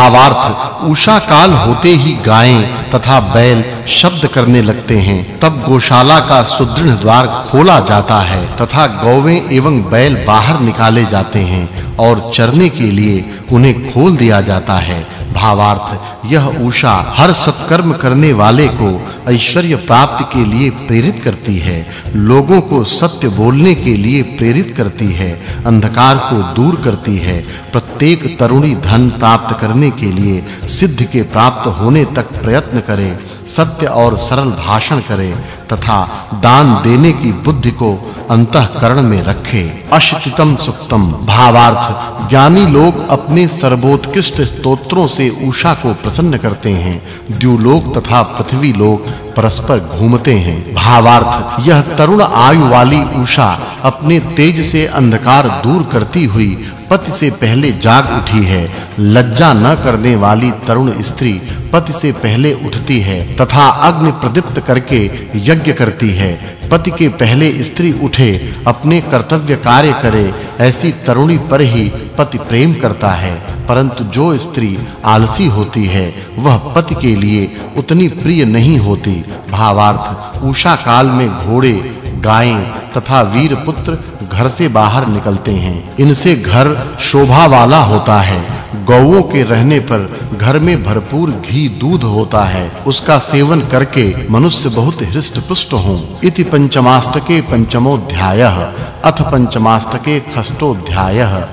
भावार्थ। उषा काल होते ही गायें तथा बैल शब्द करने लगते हैं। तब गौशाला का सुदृढ़ द्वार खोला जाता है तथा गौवें एवं बैल बाहर निकाले जाते हैं और चरने के लिए उन्हें खोल दिया जाता है। भावार्थ, यह उषा हर सत्कर्म करने वाले को ऐश्वर्य प्राप्ति के लिए प्रेरित करती है, लोगों को सत्य बोलने के लिए प्रेरित करती है, अंधकार को दूर करती है, प्रत्येक तरुणी धन प्राप्त करने के लिए सिद्ध के प्राप्त होने तक प्रयत्न करे, सत्य और सरल भाषण करे तथा दान देने की बुद्धि को अंतःकरण में रखे। अशितितम सुक्तम। भावार्थ, ज्ञानी लोग अपने सर्वोत्कृष्ट स्तोत्रों से उषा को प्रसन्न करते हैं। द्युलोक तथा पृथ्वी लोक परस्पर घूमते हैं। भावार्थ, यह तरुण आयु वाली उषा अपने तेज से अंधकार दूर करती हुई पति से पहले जाग उठी है। लज्जा न करने वाली तरुण स्त्री पति से पहले उठती है तथा अग्नि प्रदीप्त करके यज्ञ करती है। पति के पहले स्त्री उठे, अपने कर्तव्य कार्य करे, ऐसी तरुणी पर ही पति प्रेम करता है। परंतु जो स्त्री आलसी होती है, वह पति के लिए उतनी प्रिय नहीं होती। भावार्थ उषा काल में घोड़े, गायें तथा वीर पुत्र घर से बाहर निकलते हैं। इनसे घर शोभा वाला होता है। गौओं के रहने पर घर में भरपूर घी दूध होता है। उसका सेवन करके मनुष्य बहुत हृष्ट-पुष्ट हों। इति पंचमाष्टके पंचमोध्यायः। अथ पंचमाष्टके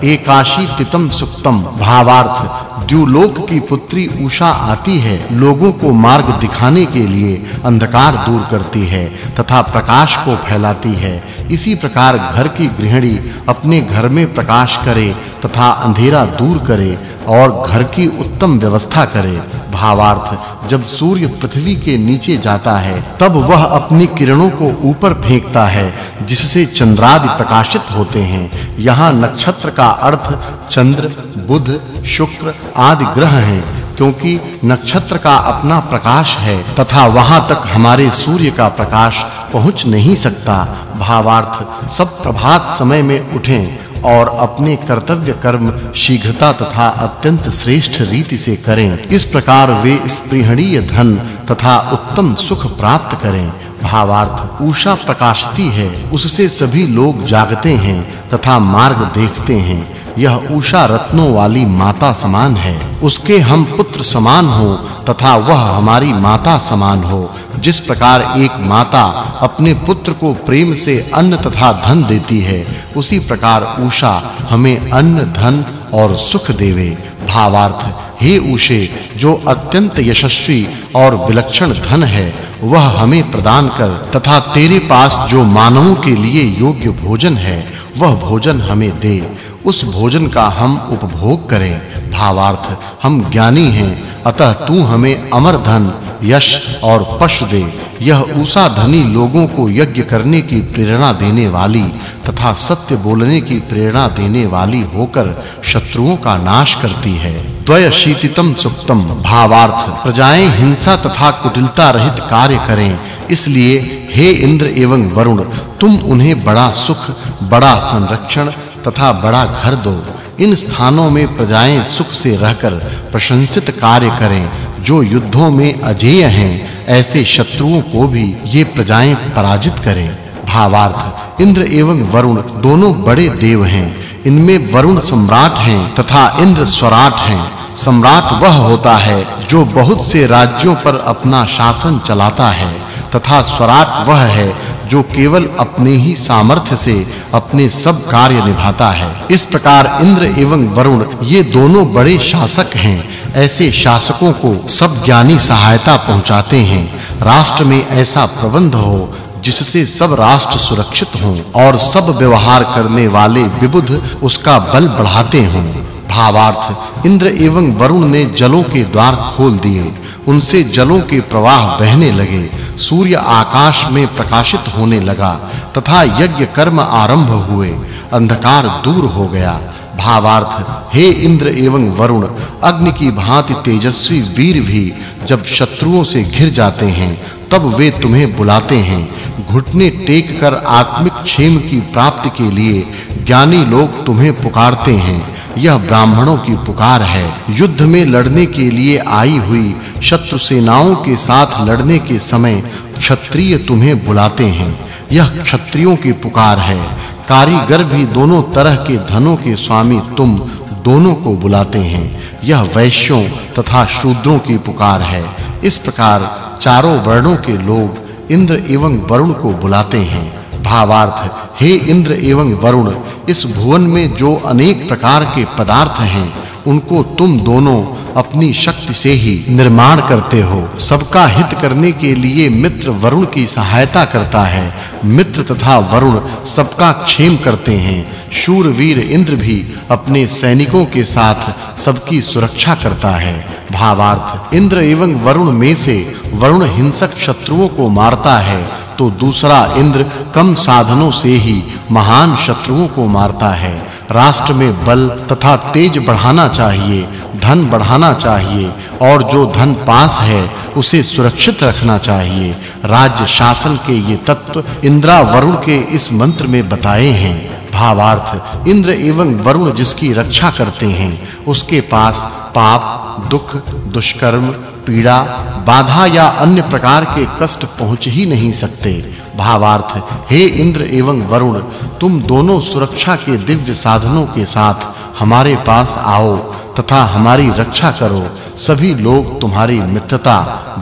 एकाशी तितम सुक्तम भावार्थ, द्युलोक की पुत्री उषा आती है। लोगों को मार्ग दिखाने के लिए अंधकार दूर करती है तथा प्रकाश को फैलाती है। इसी प्रकार घर की गृहिणी अपने घर में प्रकाश करे तथा अंधेरा दूर करे और घर की उत्तम व्यवस्था करे। भावार्थ, जब सूर्य पृथ्वी के नीचे जाता है, तब वह अपनी किरणों को ऊपर फेंकता है, जिससे चंद्रादि प्रकाशित होते हैं। यहाँ नक्षत्र का अर्थ चंद्र, बुध, शुक्र आदि ग्रह हैं, क्योंकि नक्षत्र का अपना प्रकाश है तथा वहाँ तक हमारे सूर्य का प्रकाश पहुँच नहीं सकता। भावार्थ, सब प्रभात समय में उठें और अपने कर्तव्य कर्म शीघ्रता तथा अत्यंत श्रेष्ठ रीति से करें। इस प्रकार वे स्त्रीहणीय धन तथा उत्तम सुख प्राप्त करें। भावार्थ उषा प्रकाशती है। उससे सभी लोग जागते हैं तथा मार्ग देखते हैं। यह उषा रत्नों वाली माता समान है। उसके हम पुत्र समान हो तथा वह हमारी माता समान हो। जिस प्रकार एक माता अपने पुत्र को प्रेम से अन्न तथा धन देती है, उसी प्रकार उषा हमें अन्न, धन और सुख देवे। भावार्थ, हे उषे, जो अत्यंत यशस्वी और विलक्षण धन है, वह हमें प्रदान कर तथा तेरे पास जो मानवों के लिए योग्य भोजन है, वह भोजन हमें दे। उस भोजन का हम उपभोग करें। भावार्थ, हम ज्ञानी हैं। अतः तू हमें अमर धन, यश और पश दे। यह उषा धनी लोगों को यज्ञ करने की प्रेरणा देने वाली तथा सत्य बोलने की प्रेरणा देने वाली होकर शत्रुओं का नाश करती है। द्वय शीतितम सुक्तम। भावार्थ, प्रजाएँ हिंसा तथा कुटिलता रहित कार्य करें। इसलिए हे इंद्र एवं वरुण, तुम उन्हें बड़ा सुख, बड़ा संरक्षण तथा बड़ा घर दो। इन स्थानों में प्रजाएँ सुख से रहकर प्रशंसित कार्य करें, जो युद्धों में अजेय हैं। ऐसे शत्रुओं को भी ये प्रजाएँ पराजित करें। भावार्थ, इंद्र एवं वरुण दोनों बड़े देव हैं। इनमें वरुण सम्राट हैं तथा इंद्र स्वराट हैं। सम्राट वह होता है जो बहुत से राज्यों पर अपना शासन चलाता है। तथा स्वराट वह है जो केवल अपने ही सामर्थ्य से अपने सब कार्य निभाता है। इस प्रकार इंद्र एवं वरुण ये दोनों बड़े शासक हैं। ऐसे शासकों को सब ज्ञानी सहायता पहुंचाते हैं। राष्ट्र में ऐसा प्रबंध हो जिससे सब राष्ट्र सुरक्षित हों और सब व्यवहार करने वाले विबुध उसका बल बढ़ाते हों। भावार्थ, इंद्र एवं वरुण ने जलों के द्वार खोल दिए। उनसे जलों के प्रवाह बहने लगे। सूर्य आकाश में प्रकाशित होने लगा, तथा यज्ञ कर्म आरंभ हुए। अंधकार दूर हो गया। भावार्थ, हे इंद्र एवं वरुण, अग्नि की भांति तेजस्वी वीर भी जब शत्रुओं से घिर जाते हैं, तब वे तुम्हें बुलाते हैं। घुटने टेक कर आत्मिक क्षेम की प्राप्ति के लिए ज्ञानी लोग तुम्हें पुकारते हैं। यह ब्राह्मणों की पुकार है। युद्ध में लड़ने के लिए आई हुई शत्रु सेनाओं के साथ लड़ने के समय क्षत्रिय तुम्हें बुलाते हैं। यह क्षत्रियों की पुकार है। कारीगर भी दोनों तरह के धनों के स्वामी तुम दोनों को बुलाते हैं। यह वैश्यों तथा शूद्रों की पुकार है। इस प्रकार चारों वर्णों के लोग इंद्र एवं वरुण को बुलाते हैं। भावार्थ, हे इंद्र एवं वरुण, इस भुवन में जो अनेक प्रकार के पदार्थ हैं, उनको तुम दोनों अपनी शक्ति से ही निर्माण करते हो। सबका हित करने के लिए मित्र वरुण की सहायता करता है। मित्र तथा वरुण सबका क्षेम करते हैं। शूरवीर इंद्र भी अपने सैनिकों के साथ सबकी सुरक्षा करता है। भावार्थ, इंद्र एवं वरुण में से वरुण हिंसक शत्रुओं को मारता है तो दूसरा इंद्र कम साधनों से ही महान शत्रुओं को मारता है। राष्ट्र में बल तथा तेज बढ़ाना चाहिए, धन बढ़ाना चाहिए, और जो धन पास है, उसे सुरक्षित रखना चाहिए। राज्य शासन के ये तत्व इंद्रा वरुण के इस मंत्र में बताए हैं। भावार्थ, इंद्र एवं वरुण जिसकी रक्षा करते हैं, उसके पास पाप, दुख, दुष्कर्म, पीड़ा, बाधा या अन्य प्रकार के कष्ट पहुँच ही नहीं सकते। भावार्थ हे। इंद्र एवं वरुण, तुम दोनों सुरक्षा के दिव्य साधनों के साथ हमारे पास आओ तथा हमारी रक्षा करो। सभी लोग तुम्हारी मित्रता,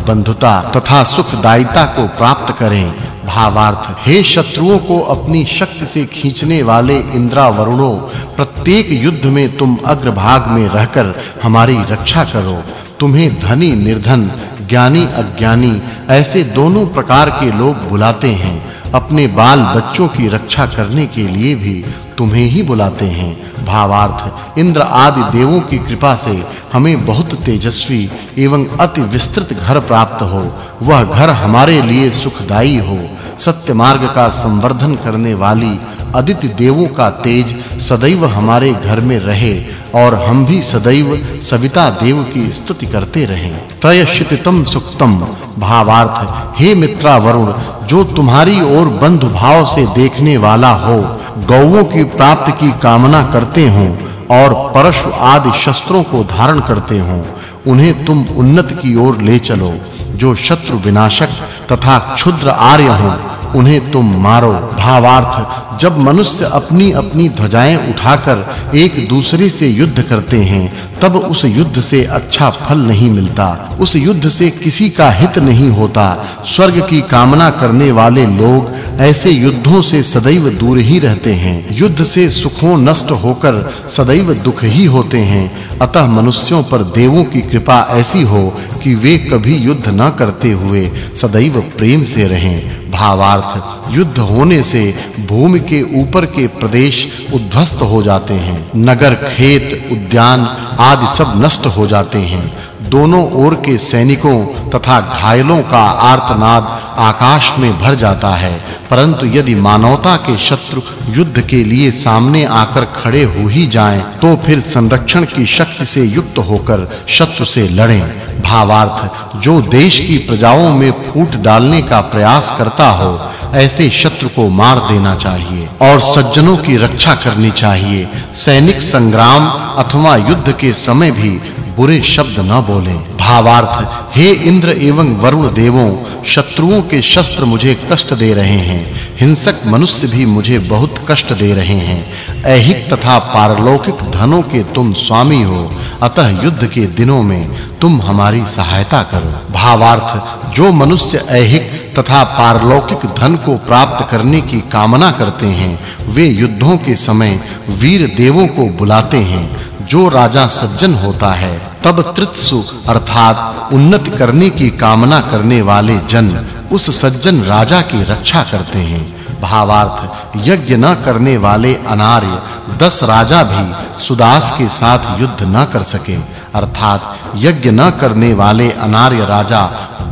बंधुता तथा सुखदायिता को प्राप्त करें। भावार्थ, हे शत्रुओं को अपनी शक्ति से खींचने वाले इंद्रा वरुणों, प्रत्येक युद्ध में तुम अग्रभाग में रहकर हमारी रक्षा करो। तुम्हें धनी निर्धन ज्ञानी अज्ञानी, ऐसे दोनों प्रकार के लोग बुलाते हैं। अपने बाल बच्चों की रक्षा करने के लिए भी तुम्हें ही बुलाते हैं। भावार्थ, इंद्र आदि देवों की कृपा से हमें बहुत तेजस्वी एवं अति विस्तृत घर प्राप्त हो। वह घर हमारे लिए सुखदाई हो। सत्य मार्ग का संवर्धन करने वाली अदिति देवों का तेज सदैव हमारे घर में रहे। और हम भी सदैव सविता देव की स्तुति करते रहें। तयशितम सुक्तम। भावार्थ, हे मित्रा वरुण, जो तुम्हारी ओर बंधु भाव से देखने वाला हो गौओं की प्राप्ति की कामना करते हो और परशु आदि शस्त्रों को धारण करते हो, उन्हें तुम उन्नत की ओर ले चलो, जो शत्रु विनाशक तथा क्षुद्र आर्य हों। उन्हें तुम मारो। भावार्थ, जब मनुष्य अपनी अपनी ध्वजाएँ उठाकर एक दूसरे से युद्ध करते हैं, तब उस युद्ध से अच्छा फल नहीं मिलता। उस युद्ध से किसी का हित नहीं होता। स्वर्ग की कामना करने वाले लोग ऐसे युद्धों से सदैव दूर ही रहते हैं। युद्ध से सुखों नष्ट होकर सदैव दुख ही होते हैं। अतः मनुष्यों पर देवों की कृपा ऐसी हो कि वे कभी युद्ध न करते हुए सदैव प्रेम से रहें। भावार्थ युद्ध होने से भूमि के ऊपर के प्रदेश उद्ध्वस्त हो जाते हैं। नगर, खेत, उद्यान आदि सब नष्ट हो जाते हैं। दोनों ओर के सैनिकों तथा घायलों का आर्तनाद आकाश में भर जाता है। परंतु यदि मानवता के शत्रु युद्ध के लिए सामने आकर खड़े हो ही जाएँ तो फिर संरक्षण की शक्ति से युक्त होकर शत्रु से लड़ें। भावार्थ, जो देश की प्रजाओं में फूट डालने का प्रयास करता हो, ऐसे शत्रु को मार देना चाहिए और सज्जनों की रक्षा करनी चाहिए। सैनिक संग्राम अथवा युद्ध के समय भी बुरे शब्द न बोलें। भावार्थ, हे इंद्र एवं वरुण देवों, शत्रुओं के शस्त्र मुझे कष्ट दे रहे हैं। हिंसक मनुष्य भी मुझे बहुत कष्ट दे रहे हैं। ऐहिक तथा पारलौकिक धनों के तुम स्वामी हो। अतः युद्ध के दिनों में तुम हमारी सहायता करो। भावार्थ, जो मनुष्य ऐहिक तथा पारलौकिक धन को प्राप्त करने की कामना करते हैं, वे युद्धों के समय वीर देवों को बुलाते हैं। जो राजा सज्जन होता है, तब तृत्सु अर्थात उन्नत करने की कामना करने वाले जन उस सज्जन राजा की रक्षा करते हैं। भावार्थ, यज्ञ न करने वाले अनार्य दस राजा भी सुदास के साथ युद्ध न कर सके, अर्थात यज्ञ न करने वाले अनार्य राजा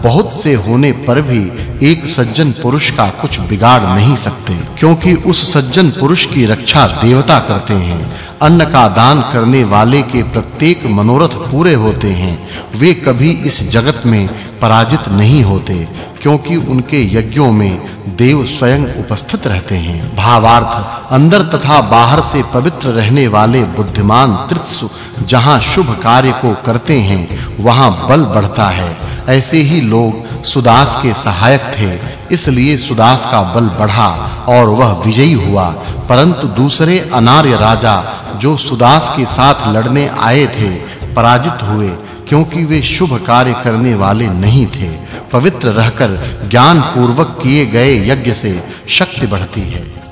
बहुत से होने पर भी एक सज्जन पुरुष का कुछ बिगाड़ नहीं सकते, क्योंकि उस सज्जन पुरुष की रक्षा देवता करते हैं। अन्न का दान करने वाले के प्रत्येक मनोरथ पूरे होते हैं, वे कभी इस जगत में पराजित नहीं होते। क्योंकि उनके यज्ञों में देव स्वयं उपस्थित रहते हैं। भावार्थ, अंदर तथा बाहर से पवित्र रहने वाले बुद्धिमान तृत्सु जहाँ शुभ कार्य को करते हैं, वहाँ बल बढ़ता है। ऐसे ही लोग सुदास के सहायक थे, इसलिए सुदास का बल बढ़ा और वह विजयी हुआ। परंतु दूसरे अनार्य राजा जो सुदास के साथ लड़ने आए थे, पराजित हुए। क्योंकि वे शुभ कार्य करने वाले नहीं थे। पवित्र रहकर ज्ञान पूर्वक किए गए यज्ञ से शक्ति बढ़ती है।